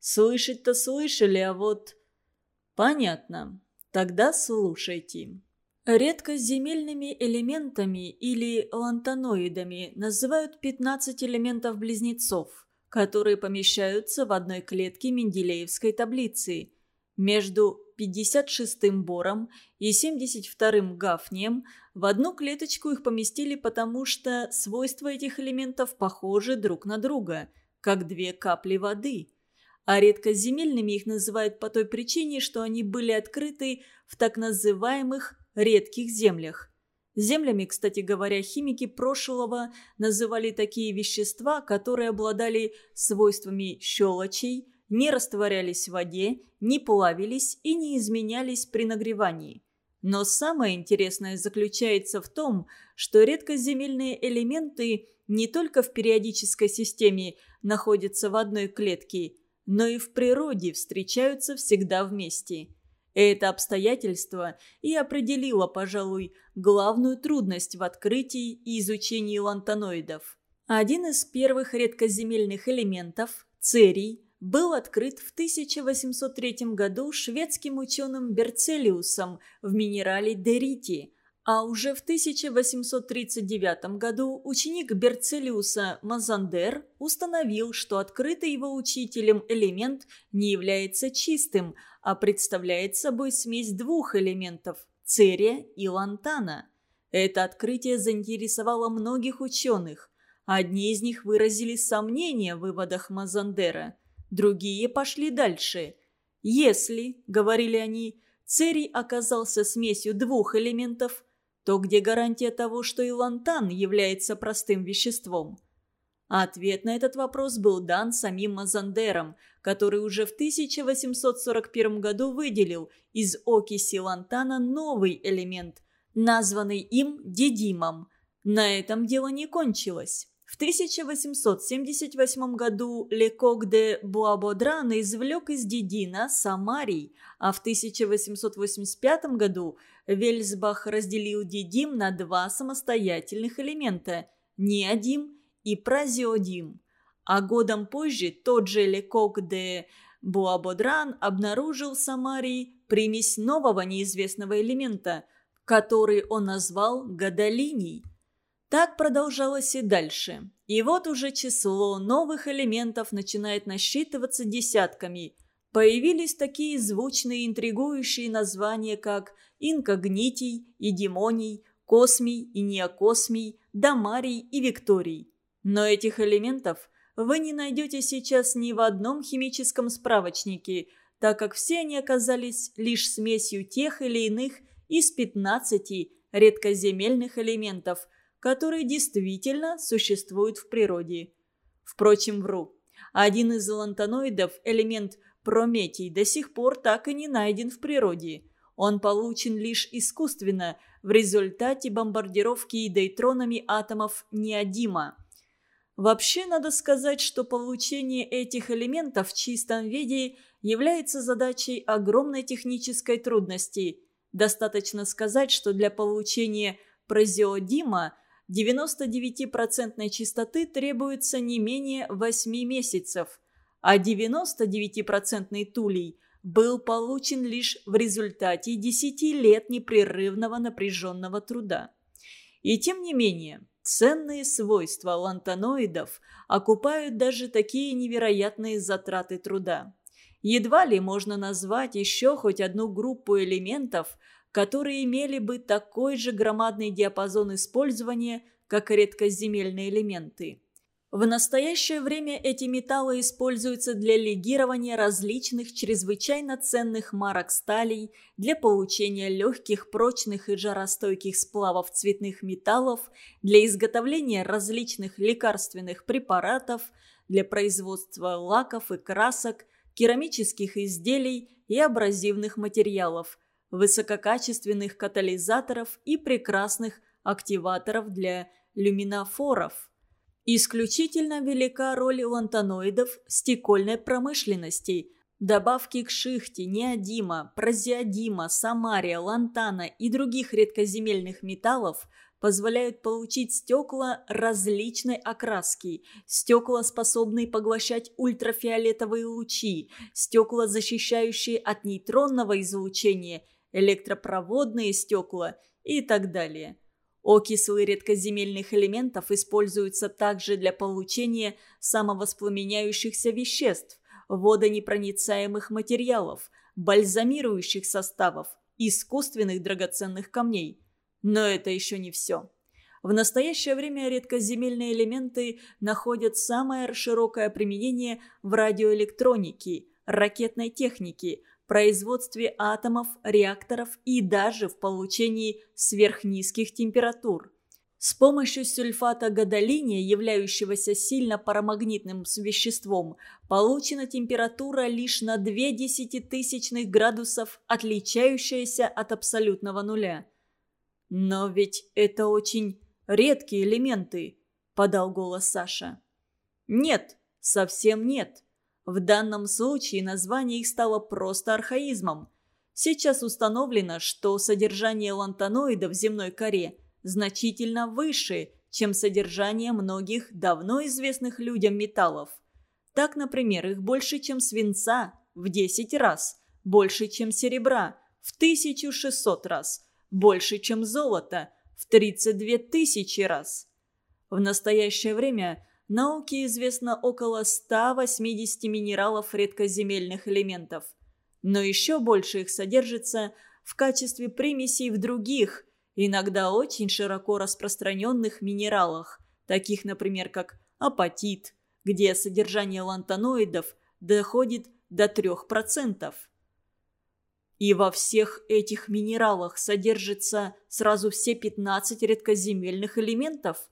Слышать-то слышали, а вот... Понятно. Тогда слушайте. Редкоземельными элементами или лантаноидами называют 15 элементов-близнецов, которые помещаются в одной клетке Менделеевской таблицы. Между 56-м бором и 72-м гафнием в одну клеточку их поместили, потому что свойства этих элементов похожи друг на друга, как две капли воды. А редкоземельными их называют по той причине, что они были открыты в так называемых редких землях. Землями, кстати говоря, химики прошлого называли такие вещества, которые обладали свойствами щелочей, не растворялись в воде, не плавились и не изменялись при нагревании. Но самое интересное заключается в том, что редкоземельные элементы не только в периодической системе находятся в одной клетке, но и в природе встречаются всегда вместе – это обстоятельство и определило, пожалуй, главную трудность в открытии и изучении лантаноидов. Один из первых редкоземельных элементов, церий, был открыт в 1803 году шведским ученым Берцелиусом в минерале дерити – а уже в 1839 году ученик Берцелиуса Мазандер установил, что открытый его учителем элемент не является чистым, а представляет собой смесь двух элементов – церия и лантана. Это открытие заинтересовало многих ученых. Одни из них выразили сомнения в выводах Мазандера, другие пошли дальше. «Если, — говорили они, — церий оказался смесью двух элементов – то где гарантия того, что и лантан является простым веществом? ответ на этот вопрос был дан самим Мазандером, который уже в 1841 году выделил из окиси лантана новый элемент, названный им дедимом. На этом дело не кончилось. В 1878 году Лекок де Буабодран извлек из Дедина самарий, а в 1885 году Вельсбах разделил Дедим на два самостоятельных элемента – неодим и празиодим. А годом позже тот же Лекок де Буабодран обнаружил в Самарии примесь нового неизвестного элемента, который он назвал гадолиний – так продолжалось и дальше. И вот уже число новых элементов начинает насчитываться десятками. Появились такие звучные интригующие названия, как инкогнитий и демоний, космий и неокосмий, дамарий и викторий. Но этих элементов вы не найдете сейчас ни в одном химическом справочнике, так как все они оказались лишь смесью тех или иных из 15 редкоземельных элементов – которые действительно существуют в природе. Впрочем, вру. Один из лантаноидов, элемент прометий, до сих пор так и не найден в природе. Он получен лишь искусственно, в результате бомбардировки дейтронами атомов неодима. Вообще, надо сказать, что получение этих элементов в чистом виде является задачей огромной технической трудности. Достаточно сказать, что для получения прозиодима 99% чистоты требуется не менее 8 месяцев, а 99% тулей был получен лишь в результате 10 лет непрерывного напряженного труда. И тем не менее, ценные свойства лантаноидов окупают даже такие невероятные затраты труда. Едва ли можно назвать еще хоть одну группу элементов – которые имели бы такой же громадный диапазон использования, как редкоземельные элементы. В настоящее время эти металлы используются для легирования различных чрезвычайно ценных марок сталей, для получения легких, прочных и жаростойких сплавов цветных металлов, для изготовления различных лекарственных препаратов, для производства лаков и красок, керамических изделий и абразивных материалов – высококачественных катализаторов и прекрасных активаторов для люминофоров. Исключительно велика роль лантаноидов в стекольной промышленности. Добавки к шихте, неодима, прозиодима, самария, лантана и других редкоземельных металлов позволяют получить стекла различной окраски, стекла, способные поглощать ультрафиолетовые лучи, стекла, защищающие от нейтронного излучения, электропроводные стекла и так далее. Окислы редкоземельных элементов используются также для получения самовоспламеняющихся веществ, водонепроницаемых материалов, бальзамирующих составов, искусственных драгоценных камней. Но это еще не все. В настоящее время редкоземельные элементы находят самое широкое применение в радиоэлектронике, ракетной технике, производстве атомов, реакторов и даже в получении сверхнизких температур. С помощью сульфата гадолиния, являющегося сильно парамагнитным веществом, получена температура лишь на 2 десятитысячных градусов, отличающаяся от абсолютного нуля. «Но ведь это очень редкие элементы», – подал голос Саша. «Нет, совсем нет. В данном случае название их стало просто архаизмом. Сейчас установлено, что содержание лантаноида в земной коре значительно выше, чем содержание многих давно известных людям металлов. Так, например, их больше, чем свинца в 10 раз, больше, чем серебра в 1600 раз, больше, чем золота в 32 тысячи раз. В настоящее время Науке известно около 180 минералов редкоземельных элементов. Но еще больше их содержится в качестве примесей в других, иногда очень широко распространенных минералах, таких, например, как апатит, где содержание лантаноидов доходит до 3%. И во всех этих минералах содержится сразу все 15 редкоземельных элементов?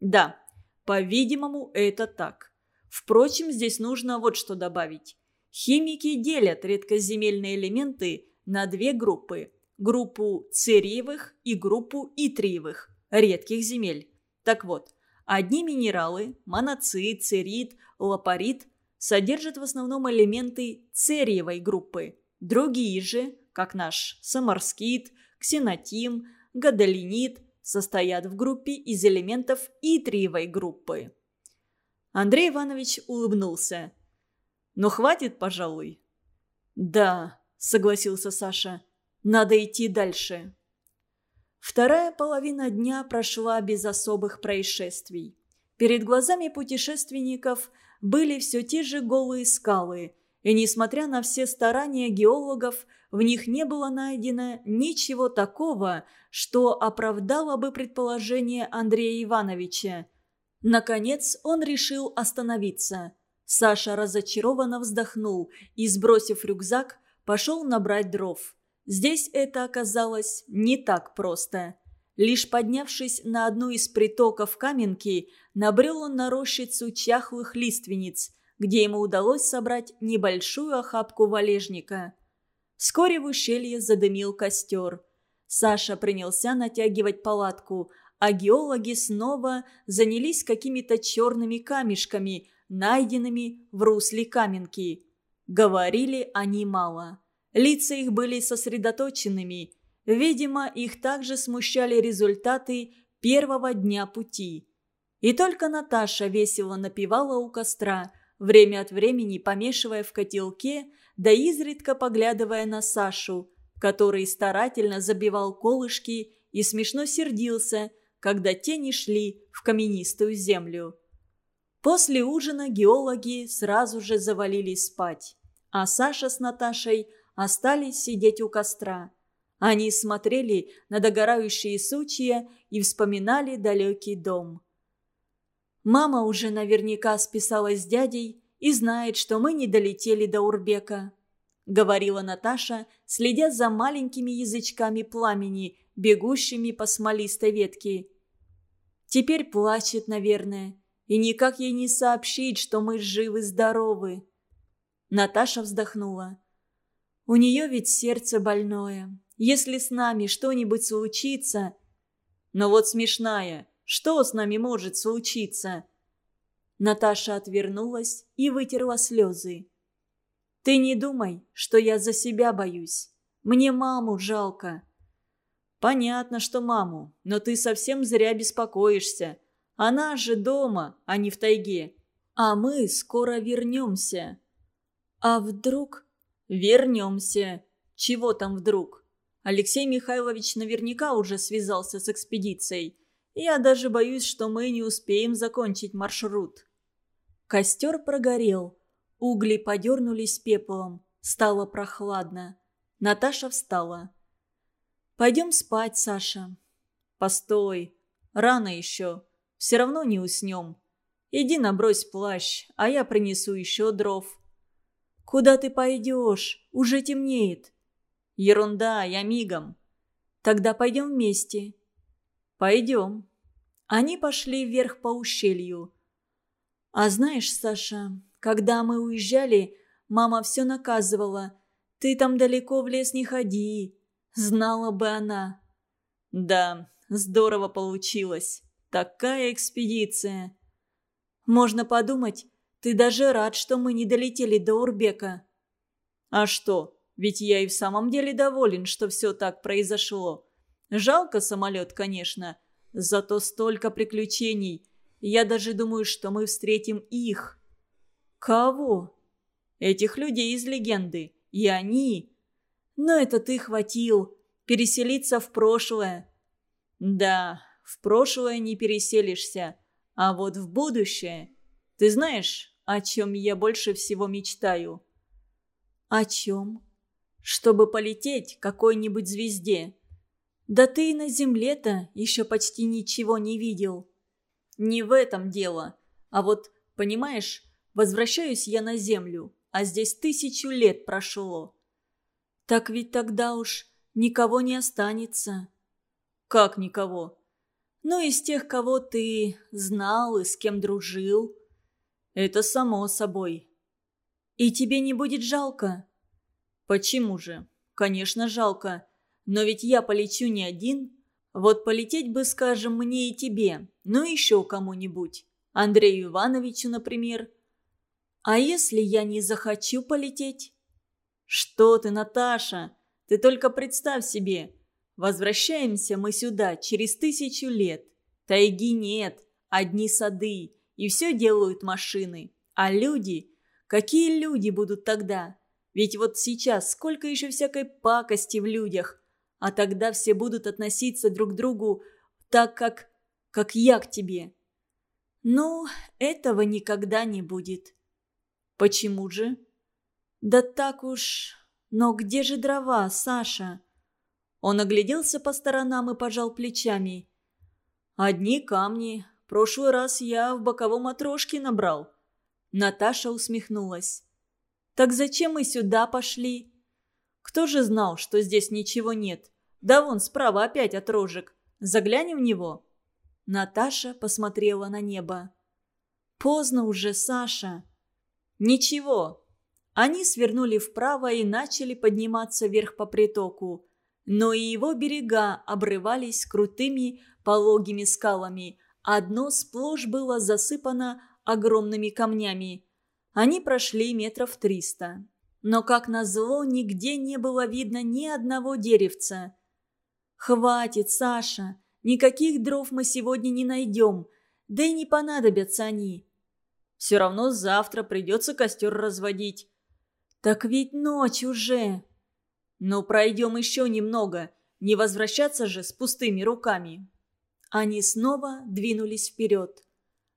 Да, по-видимому, это так. Впрочем, здесь нужно вот что добавить. Химики делят редкоземельные элементы на две группы. Группу цериевых и группу итриевых, редких земель. Так вот, одни минералы, моноцит, церит, лапарит, содержат в основном элементы цериевой группы. Другие же, как наш самарскит, ксенотим, гадолинит, состоят в группе из элементов итриевой группы. Андрей Иванович улыбнулся. «Ну, хватит, пожалуй». «Да», — согласился Саша, — «надо идти дальше». Вторая половина дня прошла без особых происшествий. Перед глазами путешественников были все те же голые скалы – и несмотря на все старания геологов, в них не было найдено ничего такого, что оправдало бы предположение Андрея Ивановича. Наконец он решил остановиться. Саша разочарованно вздохнул и, сбросив рюкзак, пошел набрать дров. Здесь это оказалось не так просто. Лишь поднявшись на одну из притоков Каменки, набрел он на рощицу чахлых лиственниц, где ему удалось собрать небольшую охапку валежника. Вскоре в ущелье задымил костер. Саша принялся натягивать палатку, а геологи снова занялись какими-то черными камешками, найденными в русле каменки. Говорили они мало. Лица их были сосредоточенными. Видимо, их также смущали результаты первого дня пути. И только Наташа весело напевала у костра – время от времени помешивая в котелке, да изредка поглядывая на Сашу, который старательно забивал колышки и смешно сердился, когда тени шли в каменистую землю. После ужина геологи сразу же завалились спать, а Саша с Наташей остались сидеть у костра. Они смотрели на догорающие сучья и вспоминали далекий дом. Мама уже наверняка списалась с дядей и знает, что мы не долетели до Урбека», — говорила Наташа, следя за маленькими язычками пламени, бегущими по смолистой ветке. «Теперь плачет, наверное, и никак ей не сообщить, что мы живы-здоровы». Наташа вздохнула. «У нее ведь сердце больное. Если с нами что-нибудь случится...» «Но вот смешная. Что с нами может случиться?» Наташа отвернулась и вытерла слезы. «Ты не думай, что я за себя боюсь. Мне маму жалко». Понятно, что маму, но ты совсем зря беспокоишься. Она же дома, а не в тайге. А мы скоро вернемся. А вдруг... Вернемся. Чего там вдруг? Алексей Михайлович наверняка уже связался с экспедицией. Я даже боюсь, что мы не успеем закончить маршрут. Костер прогорел. Угли подернулись пеплом. Стало прохладно. Наташа встала. «Пойдем спать, Саша». «Постой. Рано еще. Все равно не уснем. Иди набрось плащ, а я принесу еще дров». «Куда ты пойдешь? Уже темнеет». «Ерунда, я мигом». «Тогда пойдем вместе». «Пойдем». Они пошли вверх по ущелью. «А знаешь, Саша, когда мы уезжали, мама все наказывала. Ты там далеко в лес не ходи. Знала бы она. Да, здорово получилось. Такая экспедиция. Можно подумать, ты даже рад, что мы не долетели до Урбека. А что, ведь я и в самом деле доволен, что все так произошло. Жалко самолет, конечно, зато столько приключений. Я даже думаю, что мы встретим их. Кого? Этих людей из легенды. И они... Но это ты хватил. Переселиться в прошлое. Да, в прошлое не переселишься. А вот в будущее... Ты знаешь, о чем я больше всего мечтаю? О чем? Чтобы полететь какой-нибудь звезде. Да ты и на Земле-то еще почти ничего не видел. Не в этом дело. А вот, понимаешь, возвращаюсь я на Землю, а здесь тысячу лет прошло. Так ведь тогда уж никого не останется. Как никого? Ну, из тех, кого ты знал и с кем дружил. Это само собой. И тебе не будет жалко? Почему же? Конечно, жалко. Но ведь я полечу не один. Вот полететь бы, скажем, мне и тебе, ну еще кому-нибудь. Андрею Ивановичу, например. А если я не захочу полететь? «Что ты, Наташа? Ты только представь себе. Возвращаемся мы сюда через тысячу лет. Тайги нет, одни сады, и все делают машины. А люди? Какие люди будут тогда? Ведь вот сейчас сколько еще всякой пакости в людях. А тогда все будут относиться друг к другу так, как... как я к тебе. Ну, этого никогда не будет. Почему же? «Да так уж... Но где же дрова, Саша?» Он огляделся по сторонам и пожал плечами. «Одни камни. Прошлый раз я в боковом отрошке набрал». Наташа усмехнулась. «Так зачем мы сюда пошли?» «Кто же знал, что здесь ничего нет? Да вон справа опять отрожек. Заглянем в него?» Наташа посмотрела на небо. «Поздно уже, Саша». «Ничего, они свернули вправо и начали подниматься вверх по притоку. Но и его берега обрывались крутыми пологими скалами. Одно сплошь было засыпано огромными камнями. Они прошли метров триста. Но, как назло, нигде не было видно ни одного деревца. «Хватит, Саша! Никаких дров мы сегодня не найдем. Да и не понадобятся они. Все равно завтра придется костер разводить. «Так ведь ночь уже!» «Ну, пройдем еще немного. Не возвращаться же с пустыми руками». Они снова двинулись вперед.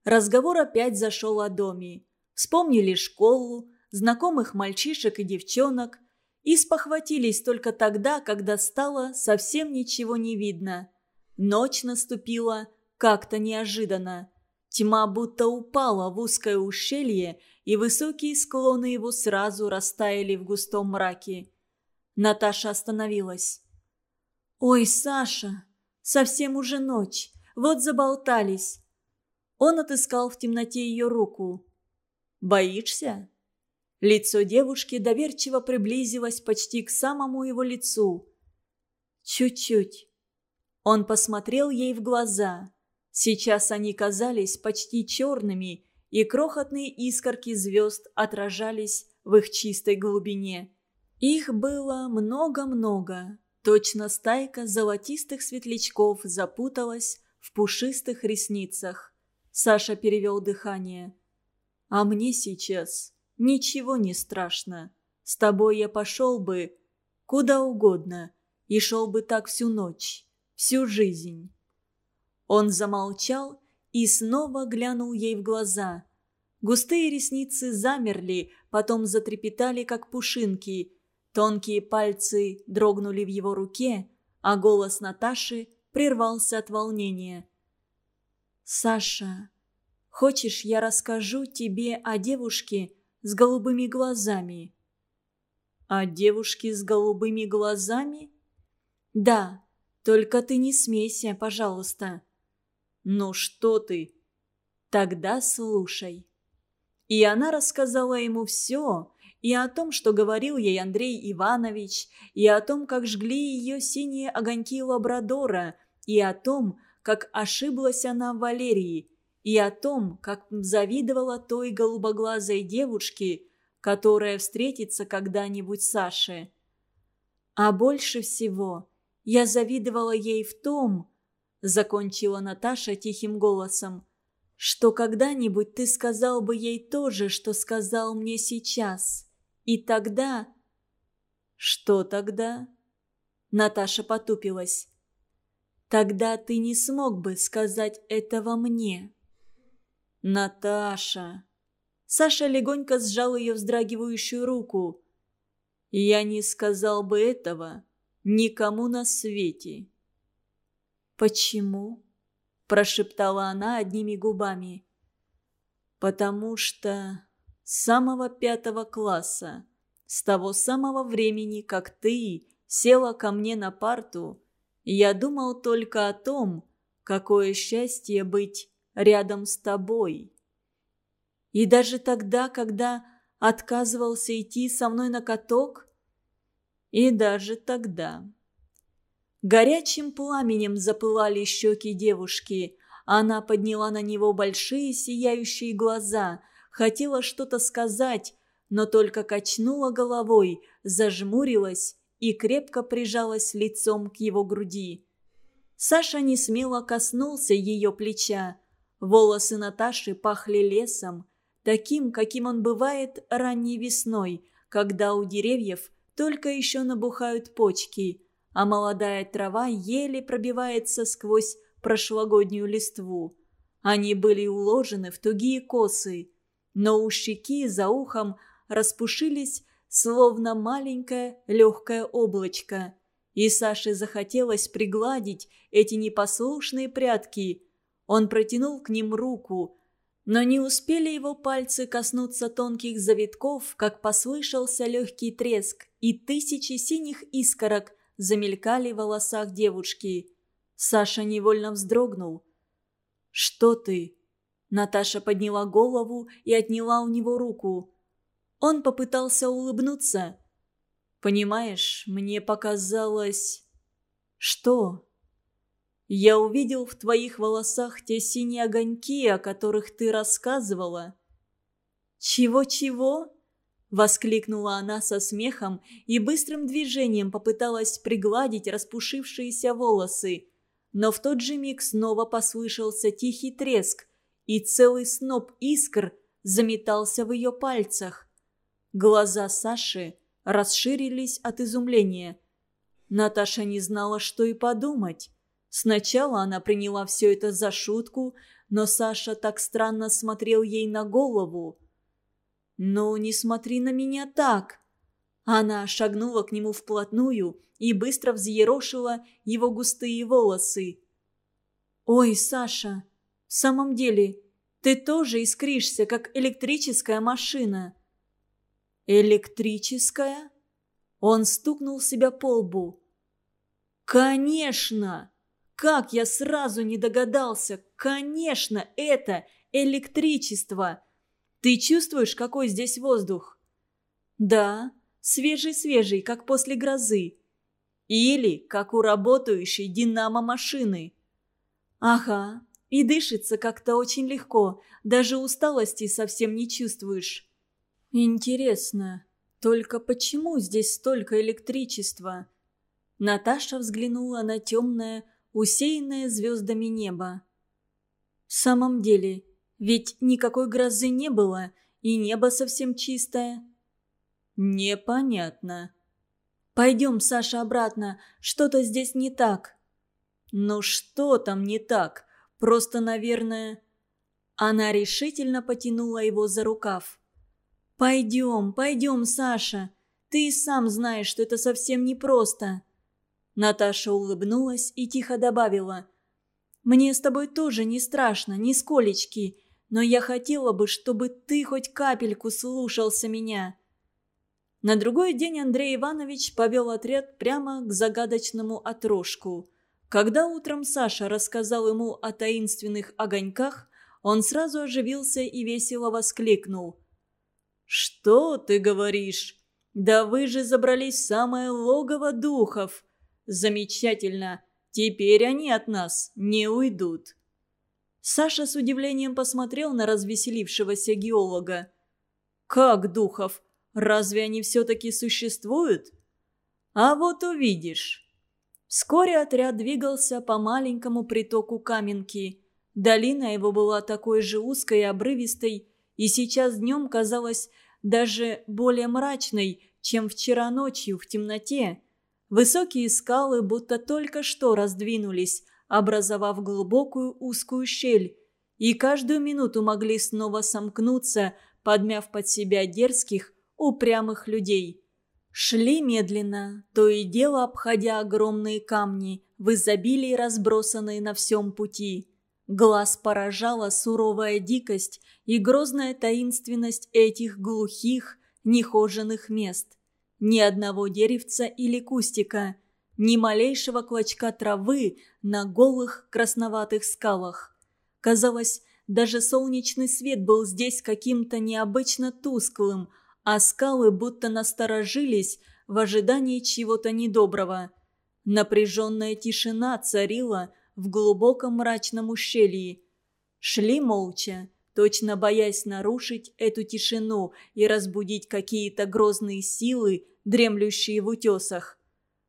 Разговор опять зашел о доме. Вспомнили школу, знакомых мальчишек и девчонок и спохватились только тогда, когда стало совсем ничего не видно. Ночь наступила как-то неожиданно. Тьма будто упала в узкое ущелье, и высокие склоны его сразу растаяли в густом мраке. Наташа остановилась. «Ой, Саша, совсем уже ночь, вот заболтались». Он отыскал в темноте ее руку. «Боишься?» Лицо девушки доверчиво приблизилось почти к самому его лицу. «Чуть-чуть». Он посмотрел ей в глаза. Сейчас они казались почти черными, и крохотные искорки звезд отражались в их чистой глубине. Их было много-много. точно стайка золотистых светлячков запуталась в пушистых ресницах. Саша перевел дыхание. «А мне сейчас ничего не страшно. С тобой я пошел бы куда угодно и шел бы так всю ночь, всю жизнь». Он замолчал и снова глянул ей в глаза. Густые ресницы замерли, потом затрепетали, как пушинки. Тонкие пальцы дрогнули в его руке, а голос Наташи прервался от волнения. «Саша, хочешь, я расскажу тебе о девушке с голубыми глазами?» «О девушке с голубыми глазами?» «Да, только ты не смейся, пожалуйста». «Ну что ты?» «Тогда слушай». И она рассказала ему все, и о том, что говорил ей Андрей Иванович, и о том, как жгли ее синие огоньки лабрадора, и о том, как ошиблась она в Валерии, и о том, как завидовала той голубоглазой девушке, которая встретится когда-нибудь Саше. А больше всего я завидовала ей в том, закончила Наташа тихим голосом, что когда-нибудь ты сказал бы ей то же, что сказал мне сейчас. И тогда... Что тогда? Наташа потупилась. Тогда ты не смог бы сказать этого мне. Наташа. Саша легонько сжал ее вздрагивающую руку. Я не сказал бы этого никому на свете. Почему? прошептала она одними губами. «Потому что с самого пятого класса, с того самого времени, как ты села ко мне на парту, я думал только о том, какое счастье быть рядом с тобой. И даже тогда, когда отказывался идти со мной на каток, и даже тогда. Горячим пламенем запылали щеки девушки. Она подняла на него большие сияющие глаза, хотела что-то сказать, но только качнула головой, зажмурилась и крепко прижалась лицом к его груди. Саша не смело коснулся ее плеча. Волосы Наташи пахли лесом, таким, каким он бывает ранней весной, когда у деревьев только еще набухают почки – а молодая трава еле пробивается сквозь прошлогоднюю листву. Они были уложены в тугие косы, но у щеки за ухом распушились, словно маленькое легкое облачко. И Саше захотелось пригладить эти непослушные прятки. Он протянул к ним руку, но не успели его пальцы коснуться тонких завитков, как послышался легкий треск, и тысячи синих искорок замелькали в волосах девушки. Саша невольно вздрогнул. «Что ты?» Наташа подняла голову и отняла у него руку. Он попытался улыбнуться. «Понимаешь, мне показалось...» «Что?» «Я увидел в твоих волосах те синие огоньки, о которых ты рассказывала». «Чего-чего?» Воскликнула она со смехом и быстрым движением попыталась пригладить распушившиеся волосы. Но в тот же миг снова послышался тихий треск, и целый сноп искр заметался в ее пальцах. Глаза Саши расширились от изумления. Наташа не знала, что и подумать. Сначала она приняла все это за шутку, но Саша так странно смотрел ей на голову. «Ну, не смотри на меня так!» Она шагнула к нему вплотную и быстро взъерошила его густые волосы. «Ой, Саша, в самом деле, ты тоже искришься, как электрическая машина». «Электрическая?» Он стукнул себя по лбу. «Конечно! Как я сразу не догадался! Конечно, это электричество!» Ты чувствуешь, какой здесь воздух? Да, свежий-свежий, как после грозы. Или как у работающей динамо-машины. Ага, и дышится как-то очень легко, даже усталости совсем не чувствуешь. Интересно, только почему здесь столько электричества? Наташа взглянула на темное, усеянное звездами небо. В самом деле, ведь никакой грозы не было, и небо совсем чистое. Непонятно. Пойдем, Саша, обратно. Что-то здесь не так. Ну что там не так? Просто, наверное... Она решительно потянула его за рукав. «Пойдем, пойдем, Саша. Ты и сам знаешь, что это совсем непросто». Наташа улыбнулась и тихо добавила. «Мне с тобой тоже не страшно, ни сколечки, но я хотела бы, чтобы ты хоть капельку слушался меня». На другой день Андрей Иванович повел отряд прямо к загадочному отрожку. Когда утром Саша рассказал ему о таинственных огоньках, он сразу оживился и весело воскликнул. «Что ты говоришь? Да вы же забрались в самое логово духов! Замечательно! Теперь они от нас не уйдут!» Саша с удивлением посмотрел на развеселившегося геолога. «Как духов? Разве они все-таки существуют? А вот увидишь. Вскоре отряд двигался по маленькому притоку Каменки. Долина его была такой же узкой и обрывистой, и сейчас днем казалась даже более мрачной, чем вчера ночью в темноте. Высокие скалы будто только что раздвинулись, образовав глубокую узкую щель, и каждую минуту могли снова сомкнуться, подмяв под себя дерзких, упрямых людей. Шли медленно, то и дело обходя огромные камни, в изобилии разбросанные на всем пути. Глаз поражала суровая дикость и грозная таинственность этих глухих, нехоженных мест. Ни одного деревца или кустика, ни малейшего клочка травы на голых красноватых скалах. Казалось, даже солнечный свет был здесь каким-то необычно тусклым, а скалы будто насторожились в ожидании чего-то недоброго. Напряженная тишина царила в глубоком мрачном ущелье. Шли молча, точно боясь нарушить эту тишину и разбудить какие-то грозные силы, дремлющие в утесах.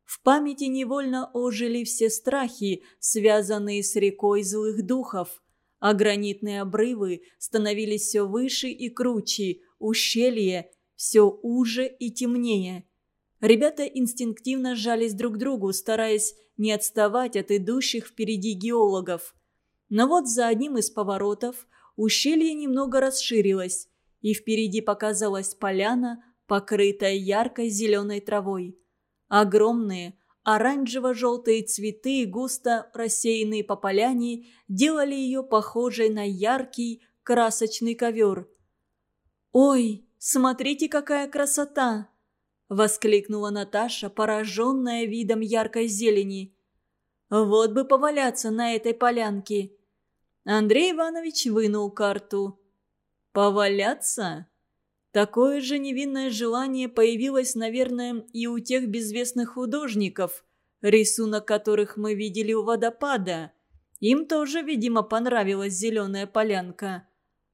В памяти невольно ожили все страхи, связанные с рекой злых духов, а гранитные обрывы становились все выше и круче, ущелье все уже и темнее. Ребята инстинктивно сжались друг к другу, стараясь не отставать от идущих впереди геологов. Но вот за одним из поворотов ущелье немного расширилось, и впереди показалась поляна, покрытая яркой зеленой травой. Огромные оранжево-желтые цветы, густо рассеянные по поляне, делали ее похожей на яркий красочный ковер. «Ой!» Смотрите, какая красота!» – воскликнула Наташа, пораженная видом яркой зелени. «Вот бы поваляться на этой полянке!» Андрей Иванович вынул карту. «Поваляться?» Такое же невинное желание появилось, наверное, и у тех безвестных художников, рисунок которых мы видели у водопада. Им тоже, видимо, понравилась зеленая полянка.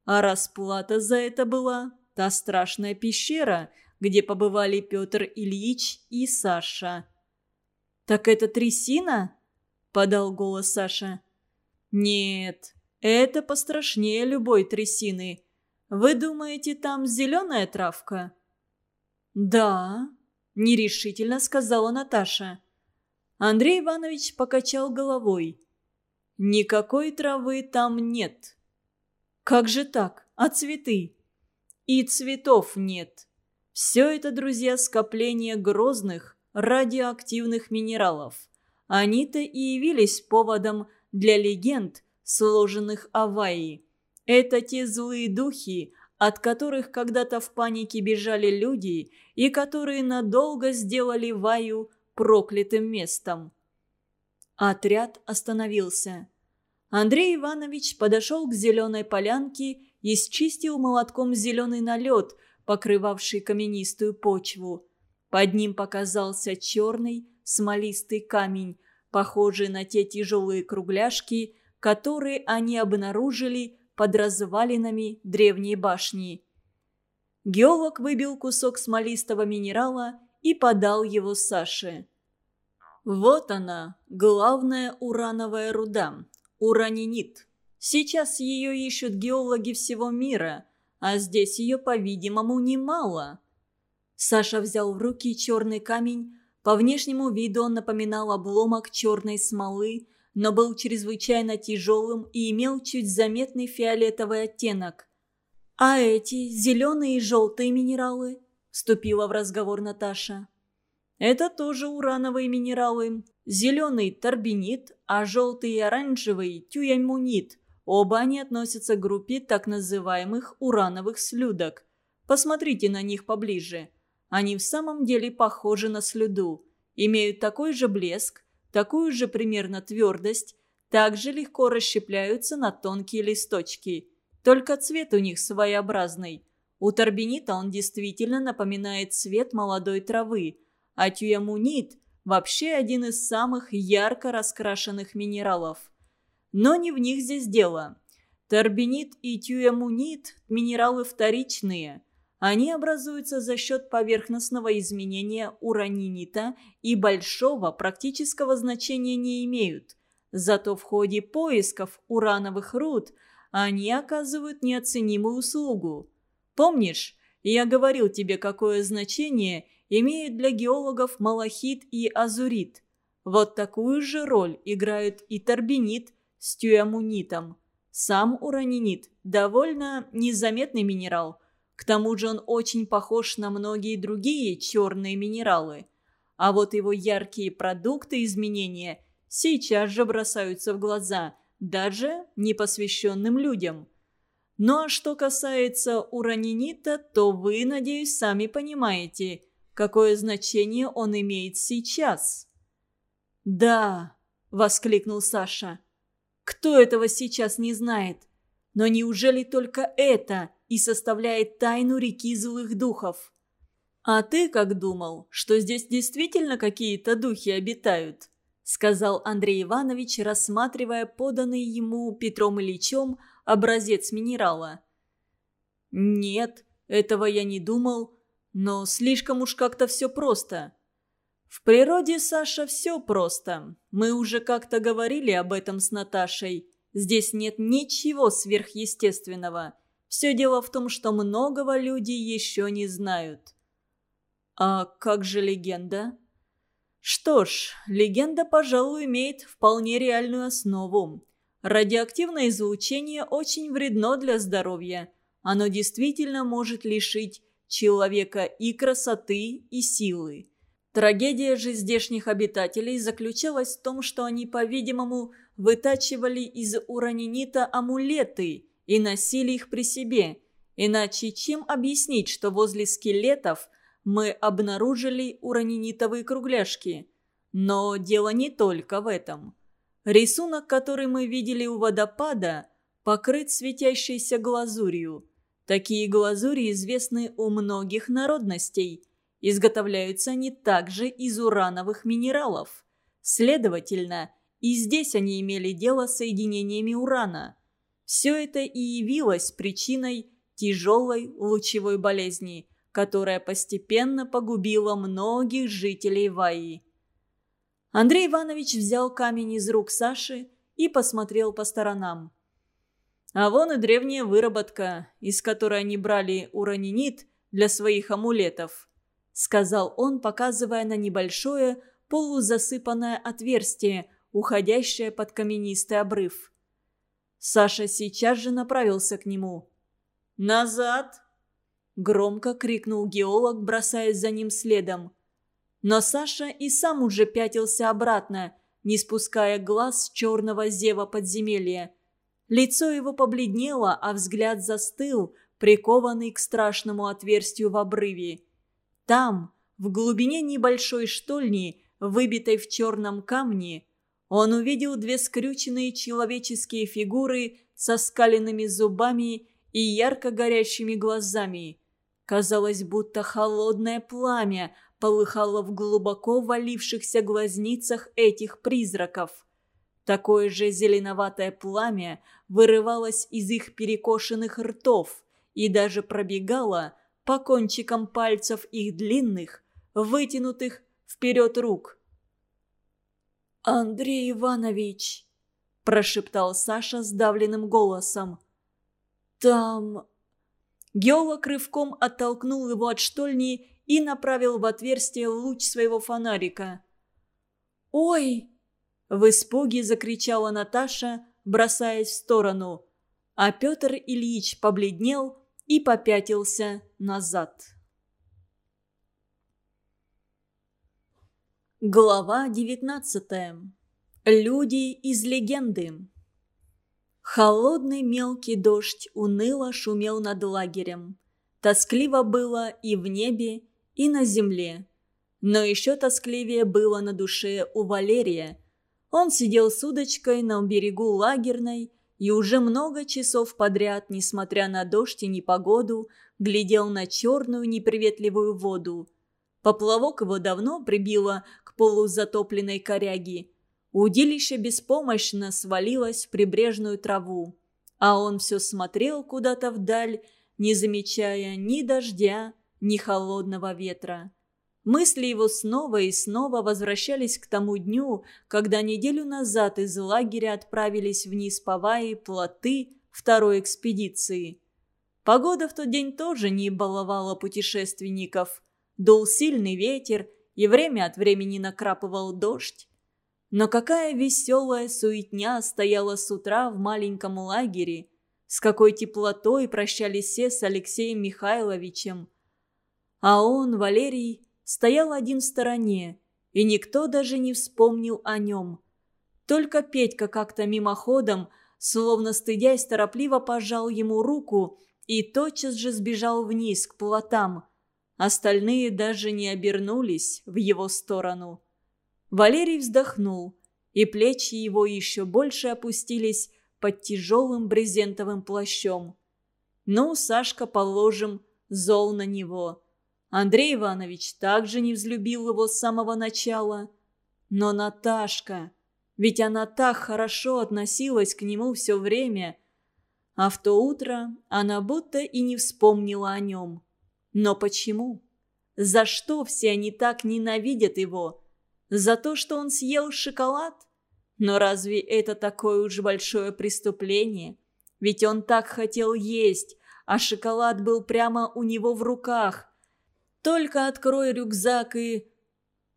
А расплата за это была та страшная пещера, где побывали Петр Ильич и Саша. «Так это трясина?» – подал голос Саша. «Нет, это пострашнее любой трясины. Вы думаете, там зеленая травка?» «Да», – нерешительно сказала Наташа. Андрей Иванович покачал головой. «Никакой травы там нет». «Как же так? А цветы?» И цветов нет. Все это, друзья, скопление грозных радиоактивных минералов. Они-то и явились поводом для легенд, сложенных о Вайи. Это те злые духи, от которых когда-то в панике бежали люди и которые надолго сделали Ваю проклятым местом. Отряд остановился. Андрей Иванович подошел к зеленой полянке и счистил молотком зеленый налет, покрывавший каменистую почву. Под ним показался черный смолистый камень, похожий на те тяжелые кругляшки, которые они обнаружили под развалинами древней башни. Геолог выбил кусок смолистого минерала и подал его Саше. Вот она, главная урановая руда – уранинит. Сейчас ее ищут геологи всего мира, а здесь ее, по-видимому, немало. Саша взял в руки черный камень. По внешнему виду он напоминал обломок черной смолы, но был чрезвычайно тяжелым и имел чуть заметный фиолетовый оттенок. «А эти зеленые и желтые минералы?» – вступила в разговор Наташа. «Это тоже урановые минералы. Зеленый – торбинит, а желтый и оранжевый – тюямунит. Оба они относятся к группе так называемых урановых слюдок. Посмотрите на них поближе. Они в самом деле похожи на слюду, имеют такой же блеск, такую же примерно твердость, также легко расщепляются на тонкие листочки. Только цвет у них своеобразный. У торбинита он действительно напоминает цвет молодой травы, а тюямунит – вообще один из самых ярко раскрашенных минералов. Но не в них здесь дело. Торбинит и тюямунит – минералы вторичные. Они образуются за счет поверхностного изменения уранинита и большого практического значения не имеют. Зато в ходе поисков урановых руд они оказывают неоценимую услугу. Помнишь, я говорил тебе, какое значение имеют для геологов малахит и азурит. Вот такую же роль играют и торбинит с тюамунитом. Сам уранинит – довольно незаметный минерал – к тому же он очень похож на многие другие черные минералы. А вот его яркие продукты изменения сейчас же бросаются в глаза, даже непосвященным людям. Ну а что касается уранинита, то вы, надеюсь, сами понимаете, какое значение он имеет сейчас. «Да», — воскликнул Саша, — «кто этого сейчас не знает? Но неужели только это и составляет тайну реки злых духов. «А ты как думал, что здесь действительно какие-то духи обитают?» сказал Андрей Иванович, рассматривая поданный ему Петром Ильичем образец минерала. «Нет, этого я не думал, но слишком уж как-то все просто». «В природе, Саша, все просто. Мы уже как-то говорили об этом с Наташей. Здесь нет ничего сверхъестественного. Все дело в том, что многого люди еще не знают. А как же легенда? Что ж, легенда, пожалуй, имеет вполне реальную основу. Радиоактивное излучение очень вредно для здоровья. Оно действительно может лишить человека и красоты, и силы. Трагедия же здешних обитателей заключалась в том, что они, по-видимому, вытачивали из уранинита амулеты – и носили их при себе. Иначе чем объяснить, что возле скелетов мы обнаружили уранинитовые кругляшки? Но дело не только в этом. Рисунок, который мы видели у водопада, покрыт светящейся глазурью. Такие глазури известны у многих народностей. Изготовляются они также из урановых минералов. Следовательно, и здесь они имели дело с соединениями урана – все это и явилось причиной тяжелой лучевой болезни, которая постепенно погубила многих жителей Ваи. Андрей Иванович взял камень из рук Саши и посмотрел по сторонам. А вон и древняя выработка, из которой они брали уранинит для своих амулетов, сказал он, показывая на небольшое полузасыпанное отверстие, уходящее под каменистый обрыв. Саша сейчас же направился к нему. «Назад!» – громко крикнул геолог, бросаясь за ним следом. Но Саша и сам уже пятился обратно, не спуская глаз с черного зева подземелья. Лицо его побледнело, а взгляд застыл, прикованный к страшному отверстию в обрыве. Там, в глубине небольшой штольни, выбитой в черном камне, он увидел две скрюченные человеческие фигуры со скаленными зубами и ярко горящими глазами. Казалось, будто холодное пламя полыхало в глубоко валившихся глазницах этих призраков. Такое же зеленоватое пламя вырывалось из их перекошенных ртов и даже пробегало по кончикам пальцев их длинных, вытянутых вперед рук. «Андрей Иванович», – прошептал Саша сдавленным голосом. «Там...» Геолог рывком оттолкнул его от штольни и направил в отверстие луч своего фонарика. «Ой!» – в испуге закричала Наташа, бросаясь в сторону. А Петр Ильич побледнел и попятился назад. Глава девятнадцатая. Люди из легенды. Холодный мелкий дождь уныло шумел над лагерем. Тоскливо было и в небе, и на земле. Но еще тоскливее было на душе у Валерия. Он сидел с удочкой на берегу лагерной и уже много часов подряд, несмотря на дождь и непогоду, глядел на черную неприветливую воду. Поплавок его давно прибило к полузатопленной коряги. Удилище беспомощно свалилось в прибрежную траву. А он все смотрел куда-то вдаль, не замечая ни дождя, ни холодного ветра. Мысли его снова и снова возвращались к тому дню, когда неделю назад из лагеря отправились вниз по Ваи плоты второй экспедиции. Погода в тот день тоже не баловала путешественников. Дул сильный ветер, и время от времени накрапывал дождь. Но какая веселая суетня стояла с утра в маленьком лагере, с какой теплотой прощались все с Алексеем Михайловичем. А он, Валерий, стоял один в стороне, и никто даже не вспомнил о нем. Только Петька как-то мимоходом, словно стыдясь, торопливо пожал ему руку и тотчас же сбежал вниз к плотам. Остальные даже не обернулись в его сторону. Валерий вздохнул, и плечи его еще больше опустились под тяжелым брезентовым плащом. «Ну, Сашка, положим, зол на него». Андрей Иванович также не взлюбил его с самого начала. Но Наташка, ведь она так хорошо относилась к нему все время. А в то утро она будто и не вспомнила о нем. Но почему? За что все они так ненавидят его? За то, что он съел шоколад? Но разве это такое уж большое преступление? Ведь он так хотел есть, а шоколад был прямо у него в руках – только открой рюкзак и...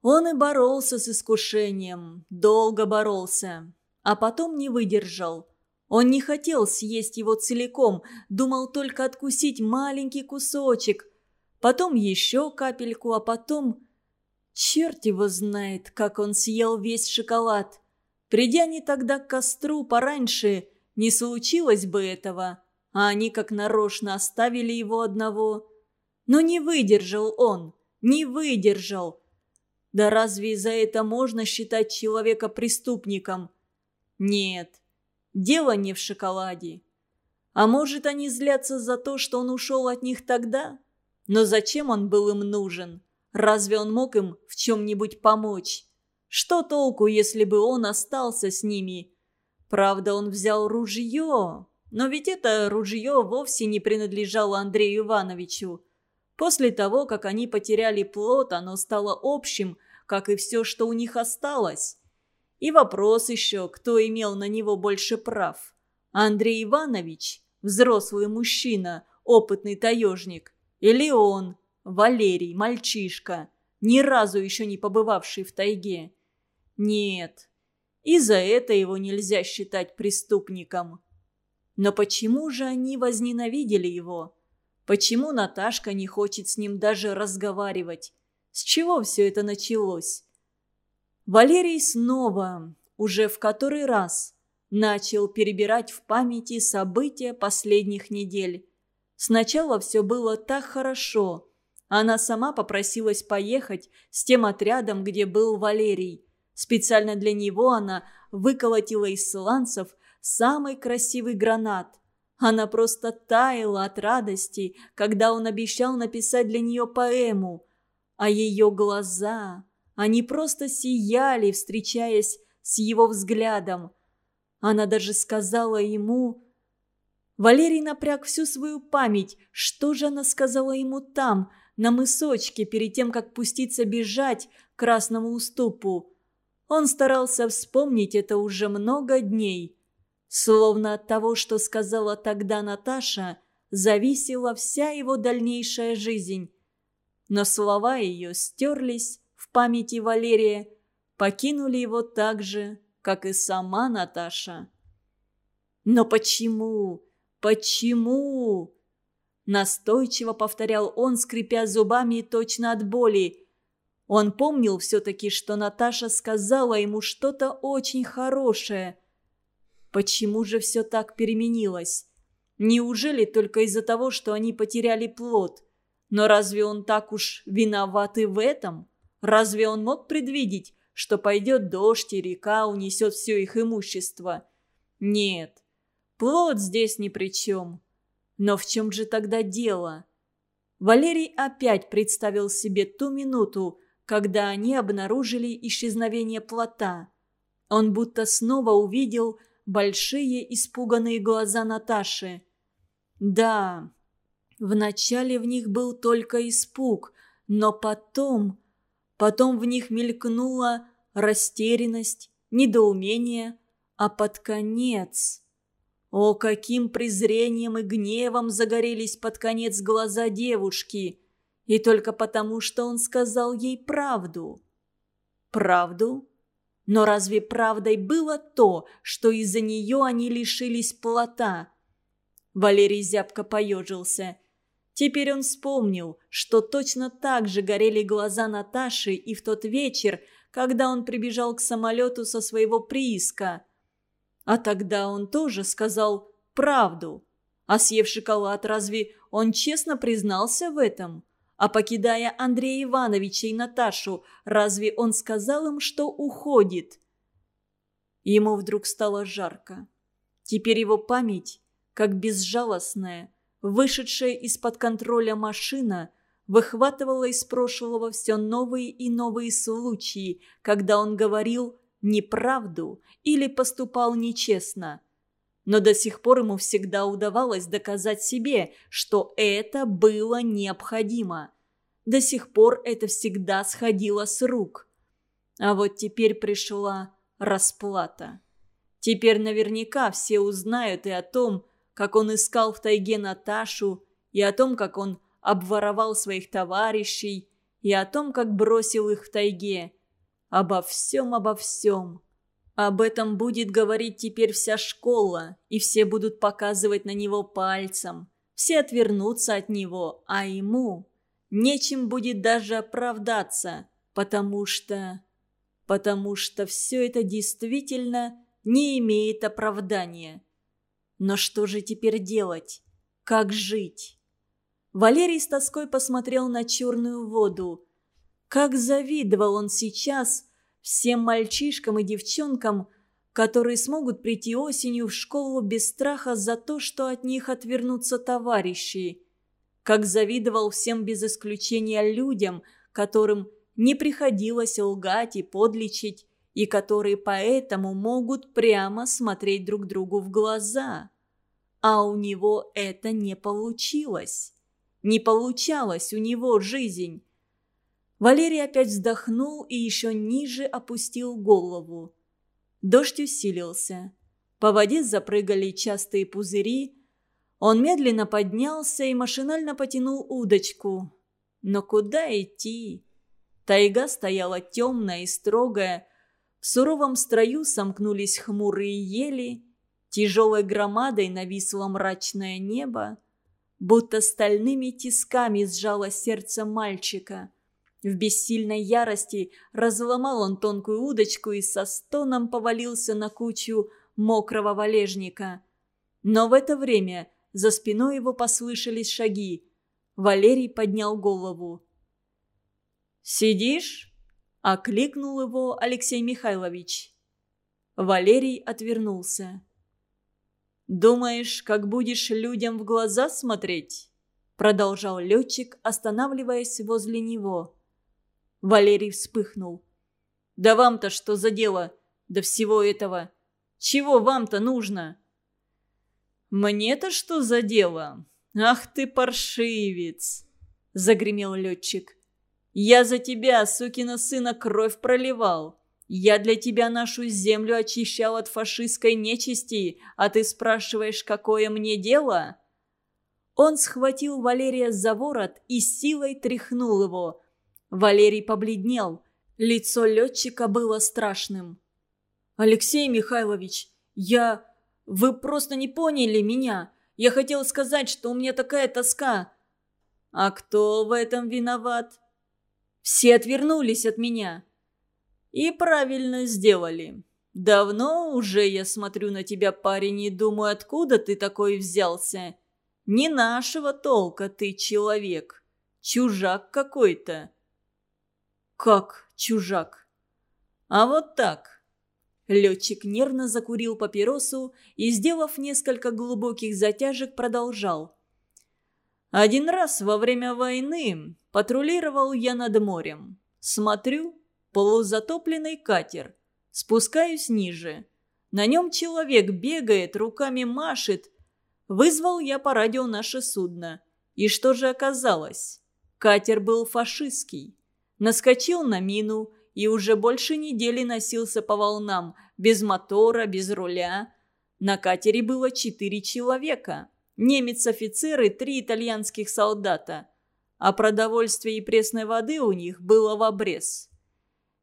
Он и боролся с искушением, долго боролся, а потом не выдержал. Он не хотел съесть его целиком, думал только откусить маленький кусочек, потом еще капельку, а потом... Черт его знает, как он съел весь шоколад. Придя не тогда к костру пораньше, не случилось бы этого, а они как нарочно оставили его одного. Но не выдержал он, не выдержал. Да разве за это можно считать человека преступником? Нет, дело не в шоколаде. А может, они злятся за то, что он ушел от них тогда? Но зачем он был им нужен? Разве он мог им в чем-нибудь помочь? Что толку, если бы он остался с ними? Правда, он взял ружье, но ведь это ружье вовсе не принадлежало Андрею Ивановичу. После того, как они потеряли плод, оно стало общим, как и все, что у них осталось. И вопрос еще, кто имел на него больше прав. Андрей Иванович, взрослый мужчина, опытный таежник, или он, Валерий, мальчишка, ни разу еще не побывавший в тайге. Нет, и за это его нельзя считать преступником. Но почему же они возненавидели его? Почему Наташка не хочет с ним даже разговаривать? С чего все это началось? Валерий снова, уже в который раз, начал перебирать в памяти события последних недель. Сначала все было так хорошо. Она сама попросилась поехать с тем отрядом, где был Валерий. Специально для него она выколотила из сланцев самый красивый гранат. Она просто таяла от радости, когда он обещал написать для нее поэму. А ее глаза, они просто сияли, встречаясь с его взглядом. Она даже сказала ему... Валерий напряг всю свою память. Что же она сказала ему там, на мысочке, перед тем, как пуститься бежать к красному уступу? Он старался вспомнить это уже много дней. Словно от того, что сказала тогда Наташа, зависела вся его дальнейшая жизнь. Но слова ее стерлись в памяти Валерия, покинули его так же, как и сама Наташа. «Но почему? Почему?» Настойчиво повторял он, скрипя зубами точно от боли. Он помнил все-таки, что Наташа сказала ему что-то очень хорошее. Почему же все так переменилось? Неужели только из-за того, что они потеряли плод? Но разве он так уж виноват и в этом? Разве он мог предвидеть, что пойдет дождь и река унесет все их имущество? Нет, плод здесь ни при чем. Но в чем же тогда дело? Валерий опять представил себе ту минуту, когда они обнаружили исчезновение плота. Он будто снова увидел большие испуганные глаза Наташи. Да, вначале в них был только испуг, но потом... Потом в них мелькнула растерянность, недоумение, а под конец... О, каким презрением и гневом загорелись под конец глаза девушки! И только потому, что он сказал ей правду. Правду? Но разве правдой было то, что из-за нее они лишились плота? Валерий зябко поежился. Теперь он вспомнил, что точно так же горели глаза Наташи и в тот вечер, когда он прибежал к самолету со своего прииска – а тогда он тоже сказал правду. А съев шоколад, разве он честно признался в этом? А покидая Андрея Ивановича и Наташу, разве он сказал им, что уходит? Ему вдруг стало жарко. Теперь его память, как безжалостная, вышедшая из-под контроля машина, выхватывала из прошлого все новые и новые случаи, когда он говорил неправду или поступал нечестно. Но до сих пор ему всегда удавалось доказать себе, что это было необходимо. До сих пор это всегда сходило с рук. А вот теперь пришла расплата. Теперь наверняка все узнают и о том, как он искал в тайге Наташу, и о том, как он обворовал своих товарищей, и о том, как бросил их в тайге – Обо всем, обо всем. Об этом будет говорить теперь вся школа, и все будут показывать на него пальцем. Все отвернутся от него, а ему нечем будет даже оправдаться, потому что... Потому что все это действительно не имеет оправдания. Но что же теперь делать? Как жить? Валерий с тоской посмотрел на черную воду. Как завидовал он сейчас всем мальчишкам и девчонкам, которые смогут прийти осенью в школу без страха за то, что от них отвернутся товарищи. Как завидовал всем без исключения людям, которым не приходилось лгать и подлечить, и которые поэтому могут прямо смотреть друг другу в глаза. А у него это не получилось. Не получалось у него жизнь. Валерий опять вздохнул и еще ниже опустил голову. Дождь усилился. По воде запрыгали частые пузыри. Он медленно поднялся и машинально потянул удочку. Но куда идти? Тайга стояла темная и строгая. В суровом строю сомкнулись хмурые ели. Тяжелой громадой нависло мрачное небо. Будто стальными тисками сжало сердце мальчика – в бессильной ярости разломал он тонкую удочку и со стоном повалился на кучу мокрого валежника. Но в это время за спиной его послышались шаги. Валерий поднял голову. «Сидишь?» – окликнул его Алексей Михайлович. Валерий отвернулся. «Думаешь, как будешь людям в глаза смотреть?» – продолжал летчик, останавливаясь возле него. Валерий вспыхнул. «Да вам-то что за дело до всего этого? Чего вам-то нужно?» «Мне-то что за дело? Ах ты паршивец!» Загремел летчик. «Я за тебя, сукина сына, кровь проливал. Я для тебя нашу землю очищал от фашистской нечисти, а ты спрашиваешь, какое мне дело?» Он схватил Валерия за ворот и силой тряхнул его. Валерий побледнел. Лицо летчика было страшным. «Алексей Михайлович, я... Вы просто не поняли меня. Я хотел сказать, что у меня такая тоска». «А кто в этом виноват?» «Все отвернулись от меня». И правильно сделали. Давно уже я смотрю на тебя, парень, и думаю, откуда ты такой взялся. Не нашего толка ты человек. Чужак какой-то. Как чужак? А вот так. Летчик нервно закурил папиросу и, сделав несколько глубоких затяжек, продолжал. Один раз во время войны патрулировал я над морем. Смотрю, полузатопленный катер. Спускаюсь ниже. На нем человек бегает, руками машет. Вызвал я по радио наше судно. И что же оказалось? Катер был фашистский. Наскочил на мину и уже больше недели носился по волнам, без мотора, без руля. На катере было четыре человека. Немец-офицер и три итальянских солдата. А продовольствия и пресной воды у них было в обрез.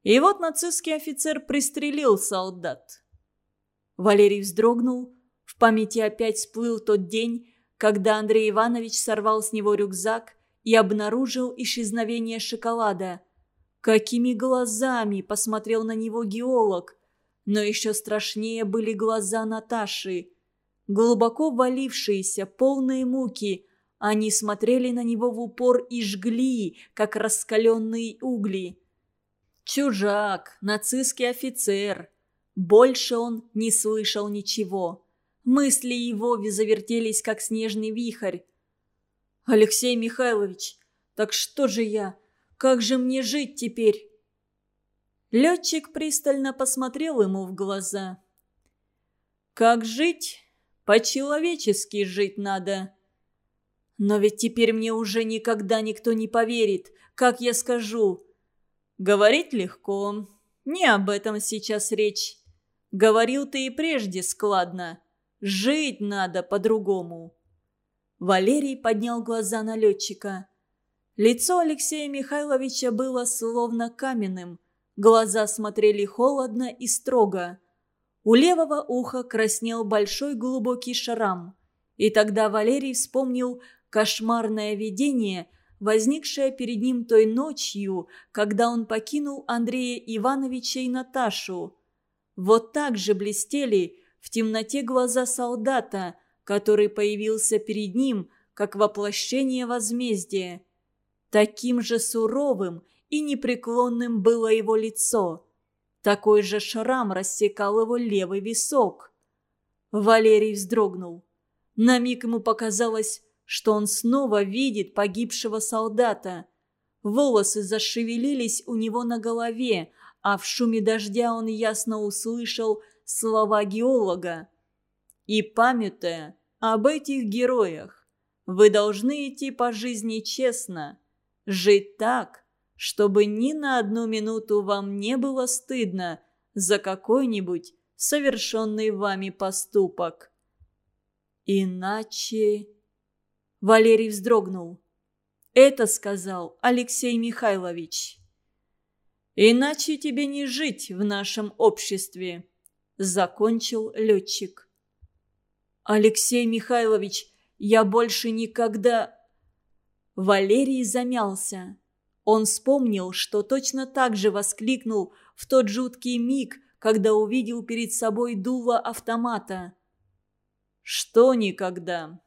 И вот нацистский офицер пристрелил солдат. Валерий вздрогнул. В памяти опять всплыл тот день, когда Андрей Иванович сорвал с него рюкзак и обнаружил исчезновение шоколада. Какими глазами посмотрел на него геолог. Но еще страшнее были глаза Наташи. Глубоко валившиеся, полные муки. Они смотрели на него в упор и жгли, как раскаленные угли. Чужак, нацистский офицер. Больше он не слышал ничего. Мысли его завертелись, как снежный вихрь. «Алексей Михайлович, так что же я? Как же мне жить теперь?» Летчик пристально посмотрел ему в глаза. «Как жить? По-человечески жить надо. Но ведь теперь мне уже никогда никто не поверит, как я скажу. Говорить легко. Не об этом сейчас речь. Говорил ты и прежде складно. Жить надо по-другому. Валерий поднял глаза на летчика. Лицо Алексея Михайловича было словно каменным. Глаза смотрели холодно и строго. У левого уха краснел большой глубокий шрам. И тогда Валерий вспомнил кошмарное видение, возникшая перед ним той ночью, когда он покинул Андрея Ивановича и Наташу. Вот так же блестели в темноте глаза солдата, который появился перед ним, как воплощение возмездия. Таким же суровым и непреклонным было его лицо. Такой же шрам рассекал его левый висок. Валерий вздрогнул. На миг ему показалось, что он снова видит погибшего солдата. Волосы зашевелились у него на голове, а в шуме дождя он ясно услышал слова геолога. И памятая об этих героях, вы должны идти по жизни честно, жить так, чтобы ни на одну минуту вам не было стыдно за какой-нибудь совершенный вами поступок. Иначе... Валерий вздрогнул. Это сказал Алексей Михайлович. «Иначе тебе не жить в нашем обществе», — закончил летчик. «Алексей Михайлович, я больше никогда...» Валерий замялся. Он вспомнил, что точно так же воскликнул в тот жуткий миг, когда увидел перед собой дуло автомата. «Что никогда?»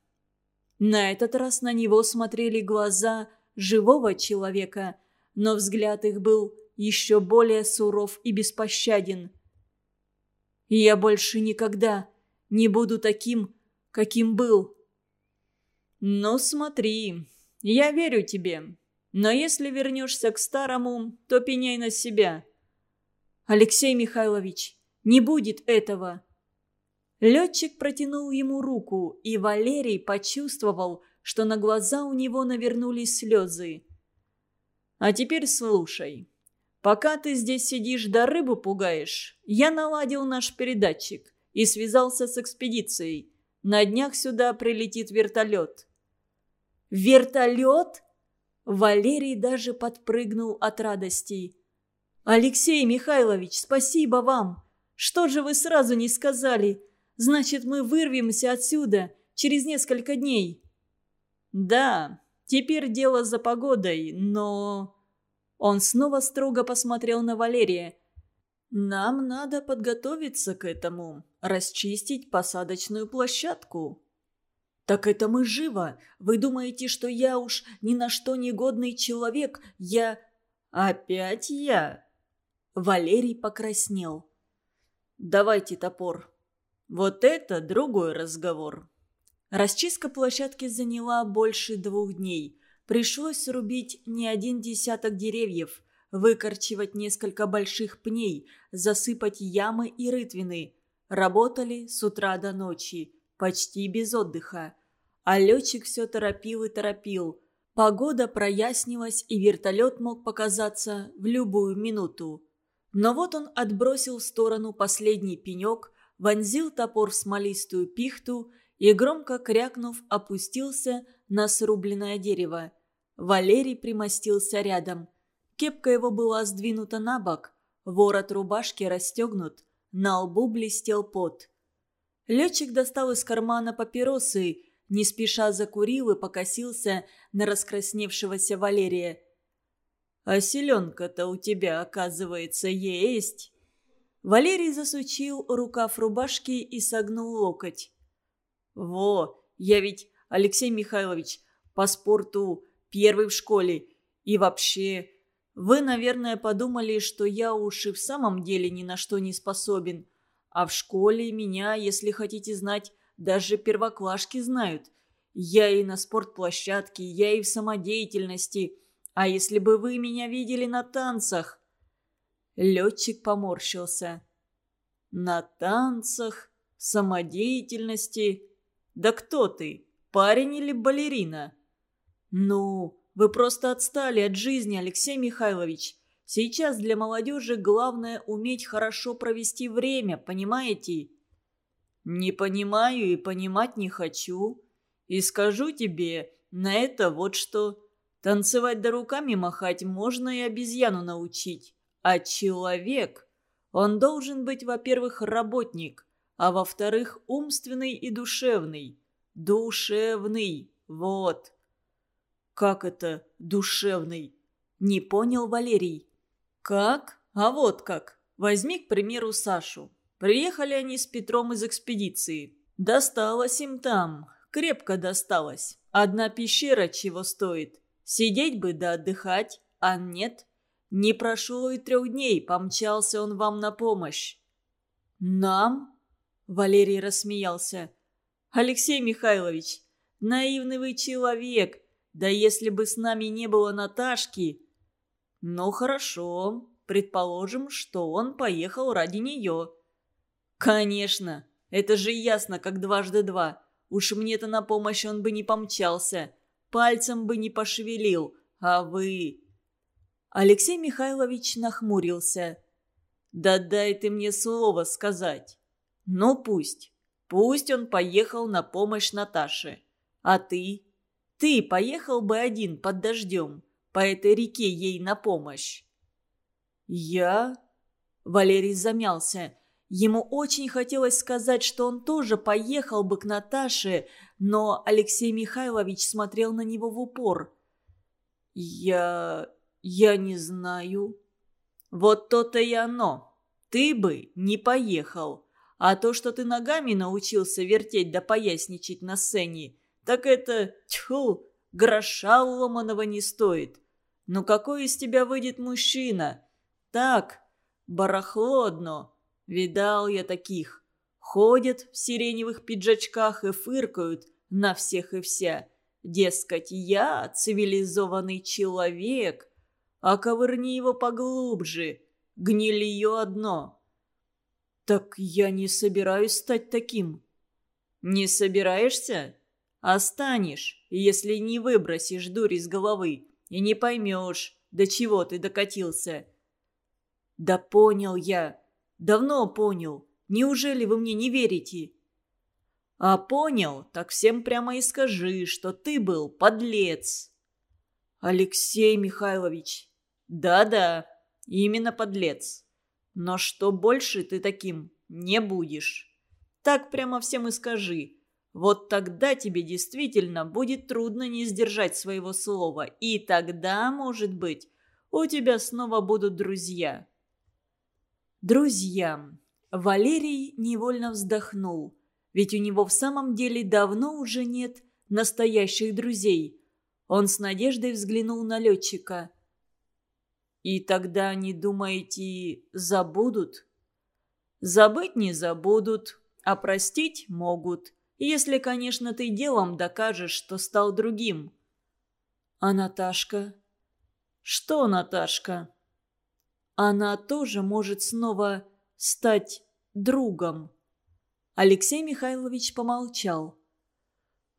На этот раз на него смотрели глаза живого человека, но взгляд их был еще более суров и беспощаден. «Я больше никогда не буду таким, каким был». «Ну смотри, я верю тебе, но если вернешься к старому, то пеняй на себя». «Алексей Михайлович, не будет этого!» Летчик протянул ему руку, и Валерий почувствовал, что на глаза у него навернулись слезы. «А теперь слушай. Пока ты здесь сидишь да рыбу пугаешь, я наладил наш передатчик и связался с экспедицией. На днях сюда прилетит вертолет». «Вертолет?» Валерий даже подпрыгнул от радости. «Алексей Михайлович, спасибо вам! Что же вы сразу не сказали? Значит, мы вырвемся отсюда через несколько дней». «Да, теперь дело за погодой, но...» Он снова строго посмотрел на Валерия. «Нам надо подготовиться к этому, расчистить посадочную площадку». «Так это мы живо! Вы думаете, что я уж ни на что негодный человек? Я...» «Опять я?» Валерий покраснел. «Давайте топор. Вот это другой разговор». Расчистка площадки заняла больше двух дней. Пришлось рубить не один десяток деревьев, выкорчевать несколько больших пней, засыпать ямы и рытвины. Работали с утра до ночи, почти без отдыха. А летчик все торопил и торопил. Погода прояснилась, и вертолет мог показаться в любую минуту. Но вот он отбросил в сторону последний пенек, вонзил топор в смолистую пихту и, громко крякнув, опустился на срубленное дерево. Валерий примостился рядом. Кепка его была сдвинута на бок, ворот рубашки расстегнут, на лбу блестел пот. Летчик достал из кармана папиросы, не спеша закурил и покосился на раскрасневшегося Валерия. «А селенка-то у тебя, оказывается, есть!» Валерий засучил рукав рубашки и согнул локоть. «Во, я ведь, Алексей Михайлович, по спорту первый в школе. И вообще, вы, наверное, подумали, что я уж и в самом деле ни на что не способен. А в школе меня, если хотите знать, даже первоклашки знают. Я и на спортплощадке, я и в самодеятельности. А если бы вы меня видели на танцах?» Летчик поморщился. «На танцах? Самодеятельности? Да кто ты, парень или балерина?» «Ну, вы просто отстали от жизни, Алексей Михайлович. Сейчас для молодежи главное уметь хорошо провести время, понимаете?» «Не понимаю и понимать не хочу. И скажу тебе на это вот что. Танцевать да руками махать можно и обезьяну научить. А человек, он должен быть, во-первых, работник, а во-вторых, умственный и душевный. Душевный, вот». «Как это душевный?» Не понял Валерий. «Как? А вот как. Возьми, к примеру, Сашу. Приехали они с Петром из экспедиции. Досталось им там. Крепко досталось. Одна пещера чего стоит. Сидеть бы да отдыхать, а нет. Не прошло и трех дней, помчался он вам на помощь». «Нам?» Валерий рассмеялся. «Алексей Михайлович, наивный вы человек. Да если бы с нами не было Наташки... Ну хорошо, предположим, что он поехал ради нее. Конечно, это же ясно, как дважды два. Уж мне-то на помощь он бы не помчался, пальцем бы не пошевелил, а вы... Алексей Михайлович нахмурился. «Да дай ты мне слово сказать». «Ну пусть. Пусть он поехал на помощь Наташе. А ты? Ты поехал бы один под дождем по этой реке ей на помощь?» «Я?» Валерий замялся. Ему очень хотелось сказать, что он тоже поехал бы к Наташе, но Алексей Михайлович смотрел на него в упор. «Я... я не знаю». «Вот то-то и оно. Ты бы не поехал. А то, что ты ногами научился вертеть да поясничать на сцене, так это, тьфу, гроша ломаного не стоит. Ну какой из тебя выйдет мужчина? Так, барахло одно. Видал я таких. Ходят в сиреневых пиджачках и фыркают на всех и вся. Дескать, я цивилизованный человек, а ковырни его поглубже, гнилье одно. Так я не собираюсь стать таким. Не собираешься? А станешь, если не выбросишь дурь из головы и не поймешь, до чего ты докатился. «Да понял я. Давно понял. Неужели вы мне не верите?» «А понял, так всем прямо и скажи, что ты был подлец». «Алексей Михайлович». «Да-да, именно подлец. Но что больше ты таким не будешь. Так прямо всем и скажи. Вот тогда тебе действительно будет трудно не сдержать своего слова. И тогда, может быть, у тебя снова будут друзья». «Друзья». Валерий невольно вздохнул. Ведь у него в самом деле давно уже нет настоящих друзей. Он с надеждой взглянул на летчика. «И тогда, не думаете, забудут?» «Забыть не забудут, а простить могут, если, конечно, ты делом докажешь, что стал другим». «А Наташка?» «Что Наташка?» «Она тоже может снова стать другом». Алексей Михайлович помолчал.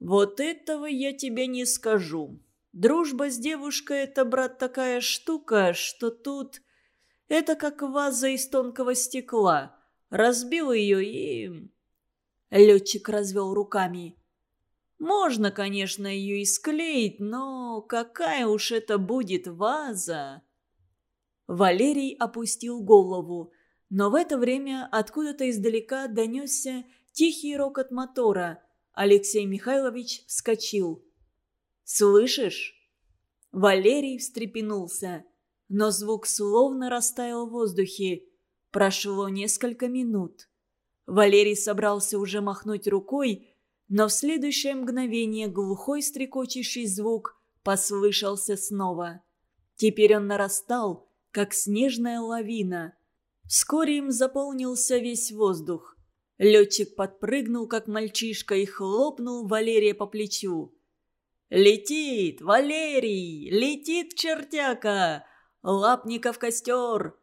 «Вот этого я тебе не скажу. Дружба с девушкой – это, брат, такая штука, что тут... Это как ваза из тонкого стекла. Разбил ее и...» Летчик развел руками. «Можно, конечно, ее и склеить, но какая уж это будет ваза!» Валерий опустил голову. Но в это время откуда-то издалека донесся тихий рокот мотора. Алексей Михайлович вскочил. «Слышишь?» Валерий встрепенулся, но звук словно растаял в воздухе. Прошло несколько минут. Валерий собрался уже махнуть рукой, но в следующее мгновение глухой стрекочущий звук послышался снова. Теперь он нарастал, как снежная лавина – Вскоре им заполнился весь воздух. Летчик подпрыгнул, как мальчишка, и хлопнул Валерия по плечу. «Летит, Валерий! Летит чертяка! Лапников костер!»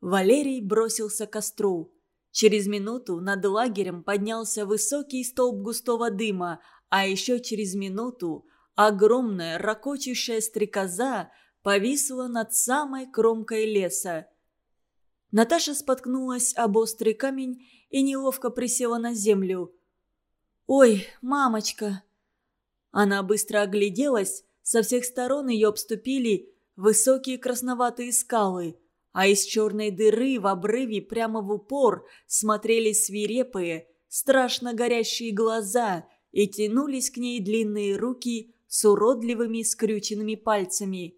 Валерий бросился к костру. Через минуту над лагерем поднялся высокий столб густого дыма, а еще через минуту огромная ракочущая стрекоза повисла над самой кромкой леса. Наташа споткнулась об острый камень и неловко присела на землю. «Ой, мамочка!» Она быстро огляделась, со всех сторон ее обступили высокие красноватые скалы, а из черной дыры в обрыве прямо в упор смотрели свирепые, страшно горящие глаза и тянулись к ней длинные руки с уродливыми скрюченными пальцами.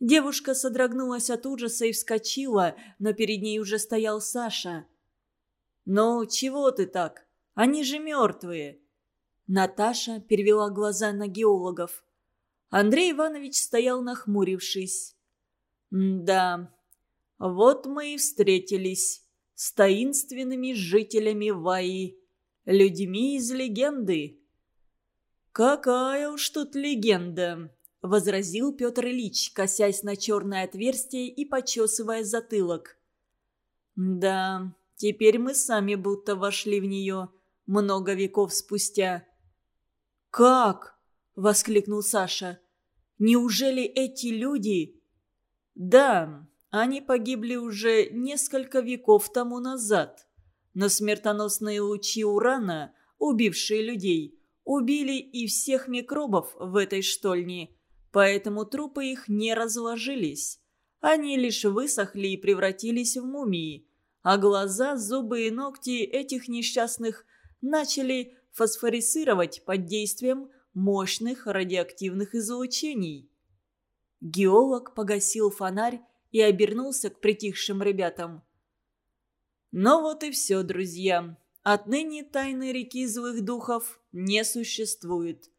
Девушка содрогнулась от ужаса и вскочила, но перед ней уже стоял Саша. «Ну, чего ты так? Они же мертвые!» Наташа перевела глаза на геологов. Андрей Иванович стоял нахмурившись. «Да, вот мы и встретились с таинственными жителями Ваи, людьми из легенды». «Какая уж тут легенда!» – возразил Петр Ильич, косясь на черное отверстие и почесывая затылок. «Да, теперь мы сами будто вошли в нее много веков спустя». «Как?» – воскликнул Саша. «Неужели эти люди...» «Да, они погибли уже несколько веков тому назад. Но смертоносные лучи урана, убившие людей, убили и всех микробов в этой штольне» поэтому трупы их не разложились. Они лишь высохли и превратились в мумии, а глаза, зубы и ногти этих несчастных начали фосфорисировать под действием мощных радиоактивных излучений. Геолог погасил фонарь и обернулся к притихшим ребятам. «Ну вот и все, друзья. Отныне тайны реки злых духов не существует.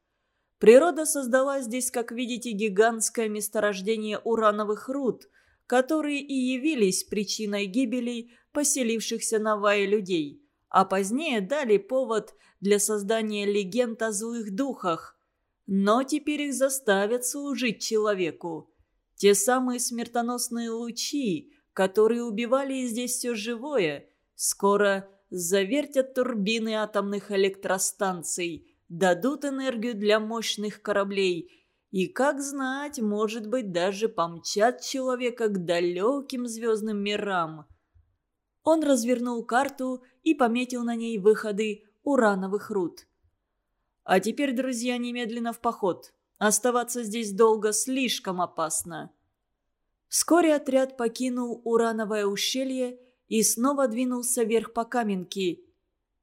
Природа создала здесь, как видите, гигантское месторождение урановых руд, которые и явились причиной гибели поселившихся на Вае людей, а позднее дали повод для создания легенд о злых духах. Но теперь их заставят служить человеку. Те самые смертоносные лучи, которые убивали здесь все живое, скоро завертят турбины атомных электростанций – дадут энергию для мощных кораблей И, как знать, может быть, даже помчат человека к далеким звездным мирам. Он развернул карту и пометил на ней выходы урановых руд. А теперь, друзья, немедленно в поход. Оставаться здесь долго слишком опасно. Вскоре отряд покинул урановое ущелье и снова двинулся вверх по каменке.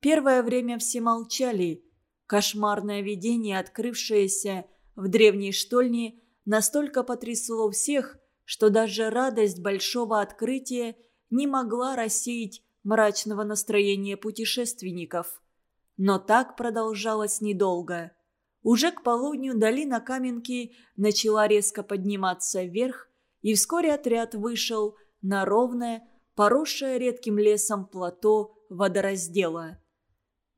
Первое время все молчали. Кошмарное видение, открывшееся в древней штольне, настолько потрясло всех, что даже радость большого открытия не могла рассеять мрачного настроения путешественников. Но так продолжалось недолго. Уже к полудню долина Каменки начала резко подниматься вверх, и вскоре отряд вышел на ровное, поросшее редким лесом плато водораздела.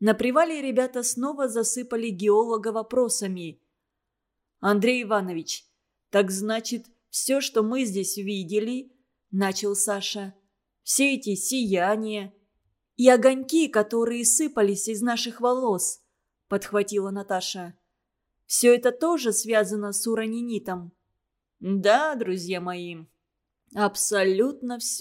На привале ребята снова засыпали геолога вопросами. «Андрей Иванович, так значит, все, что мы здесь видели, — начал Саша, — все эти сияния и огоньки, которые сыпались из наших волос, — подхватила Наташа. Все это тоже связано с уранинитом. Да, друзья мои, абсолютно все.